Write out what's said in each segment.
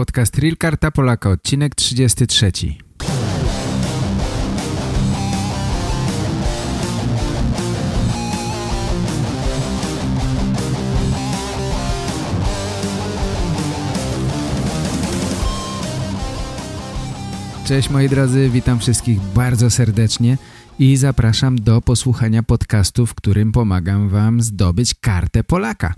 podcast Real Karta Polaka, odcinek 33. Cześć moi drodzy, witam wszystkich bardzo serdecznie i zapraszam do posłuchania podcastu, w którym pomagam Wam zdobyć kartę Polaka.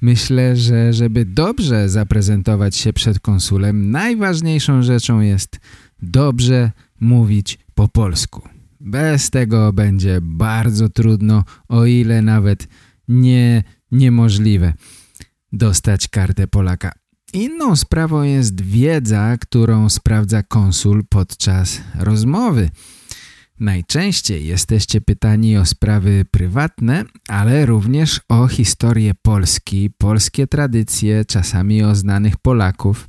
Myślę, że żeby dobrze zaprezentować się przed konsulem, najważniejszą rzeczą jest dobrze mówić po polsku. Bez tego będzie bardzo trudno, o ile nawet nie niemożliwe dostać kartę Polaka. Inną sprawą jest wiedza, którą sprawdza konsul podczas rozmowy. Najczęściej jesteście pytani o sprawy prywatne, ale również o historię Polski, polskie tradycje, czasami o znanych Polaków.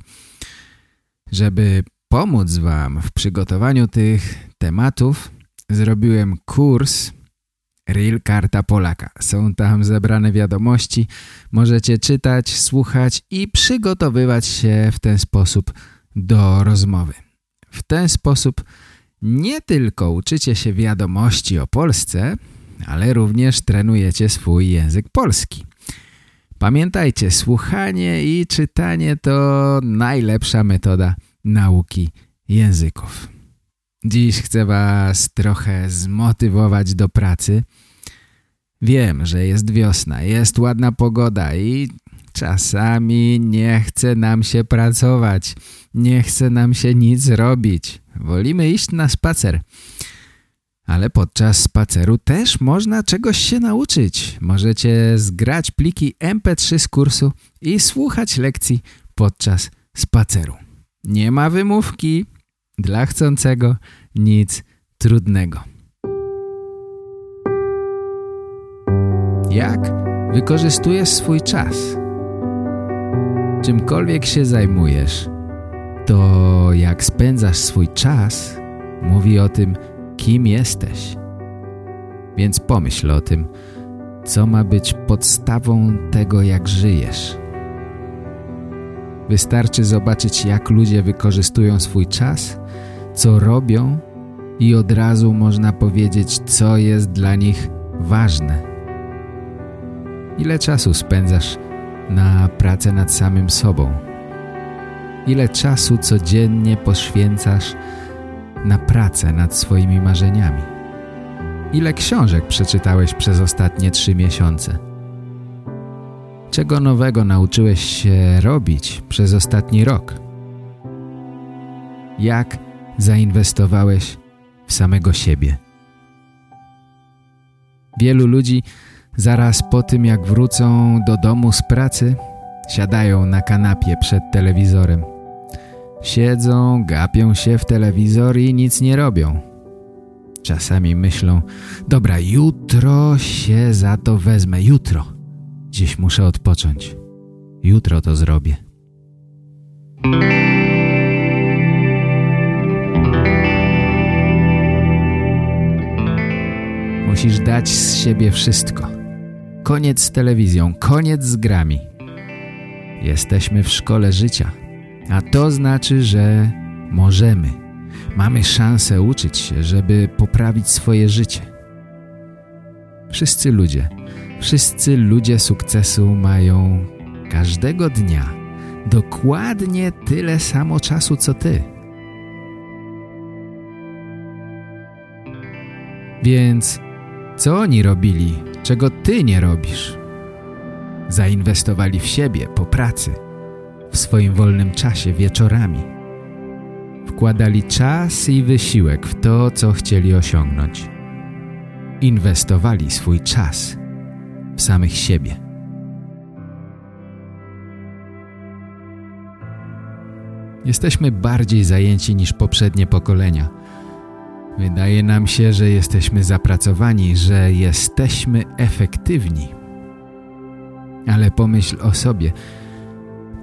Żeby pomóc Wam w przygotowaniu tych tematów, zrobiłem kurs Real Karta Polaka. Są tam zebrane wiadomości, możecie czytać, słuchać i przygotowywać się w ten sposób do rozmowy. W ten sposób nie tylko uczycie się wiadomości o Polsce, ale również trenujecie swój język polski. Pamiętajcie, słuchanie i czytanie to najlepsza metoda nauki języków. Dziś chcę Was trochę zmotywować do pracy. Wiem, że jest wiosna, jest ładna pogoda i czasami nie chce nam się pracować, nie chce nam się nic robić. Wolimy iść na spacer. Ale podczas spaceru też można czegoś się nauczyć. Możecie zgrać pliki MP3 z kursu i słuchać lekcji podczas spaceru. Nie ma wymówki. Dla chcącego nic trudnego. Jak wykorzystujesz swój czas? Czymkolwiek się zajmujesz, to jak spędzasz swój czas, mówi o tym, kim jesteś. Więc pomyśl o tym, co ma być podstawą tego, jak żyjesz. Wystarczy zobaczyć, jak ludzie wykorzystują swój czas, co robią i od razu można powiedzieć, co jest dla nich ważne. Ile czasu spędzasz na pracę nad samym sobą? Ile czasu codziennie poświęcasz na pracę nad swoimi marzeniami? Ile książek przeczytałeś przez ostatnie trzy miesiące? Czego nowego nauczyłeś się robić przez ostatni rok? Jak zainwestowałeś w samego siebie? Wielu ludzi zaraz po tym jak wrócą do domu z pracy siadają na kanapie przed telewizorem Siedzą, gapią się w telewizor i nic nie robią. Czasami myślą, dobra, jutro się za to wezmę, jutro. Dziś muszę odpocząć. Jutro to zrobię. Musisz dać z siebie wszystko. Koniec z telewizją, koniec z grami. Jesteśmy w szkole życia. A to znaczy, że możemy. Mamy szansę uczyć się, żeby poprawić swoje życie. Wszyscy ludzie, wszyscy ludzie sukcesu mają każdego dnia dokładnie tyle samo czasu, co ty. Więc co oni robili, czego ty nie robisz? Zainwestowali w siebie po pracy – w swoim wolnym czasie wieczorami. Wkładali czas i wysiłek w to, co chcieli osiągnąć. Inwestowali swój czas w samych siebie. Jesteśmy bardziej zajęci niż poprzednie pokolenia. Wydaje nam się, że jesteśmy zapracowani, że jesteśmy efektywni. Ale pomyśl o sobie –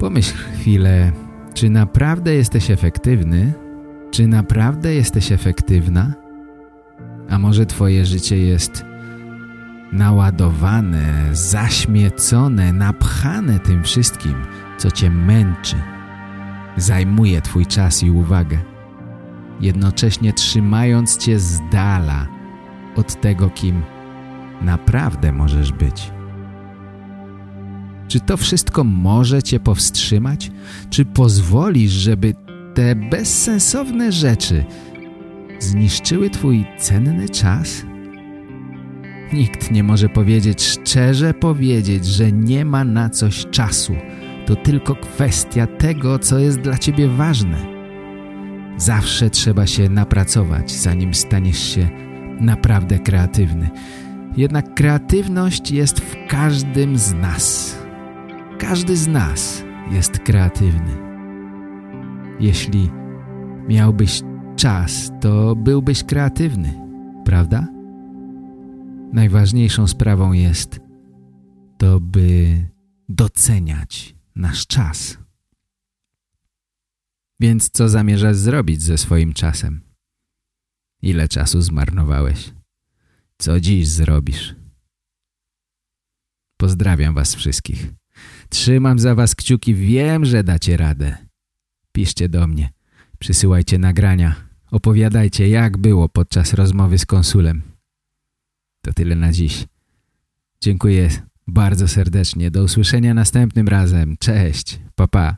Pomyśl chwilę, czy naprawdę jesteś efektywny? Czy naprawdę jesteś efektywna? A może twoje życie jest naładowane, zaśmiecone, napchane tym wszystkim, co cię męczy, zajmuje twój czas i uwagę, jednocześnie trzymając cię z dala od tego, kim naprawdę możesz być. Czy to wszystko może cię powstrzymać? Czy pozwolisz, żeby te bezsensowne rzeczy zniszczyły twój cenny czas? Nikt nie może powiedzieć, szczerze powiedzieć, że nie ma na coś czasu. To tylko kwestia tego, co jest dla ciebie ważne. Zawsze trzeba się napracować, zanim staniesz się naprawdę kreatywny. Jednak kreatywność jest w każdym z nas. Każdy z nas jest kreatywny. Jeśli miałbyś czas, to byłbyś kreatywny, prawda? Najważniejszą sprawą jest to, by doceniać nasz czas. Więc co zamierzasz zrobić ze swoim czasem? Ile czasu zmarnowałeś? Co dziś zrobisz? Pozdrawiam was wszystkich. Trzymam za was kciuki, wiem, że dacie radę. Piszcie do mnie, przysyłajcie nagrania, opowiadajcie jak było podczas rozmowy z konsulem. To tyle na dziś. Dziękuję bardzo serdecznie. Do usłyszenia następnym razem. Cześć. Pa, pa.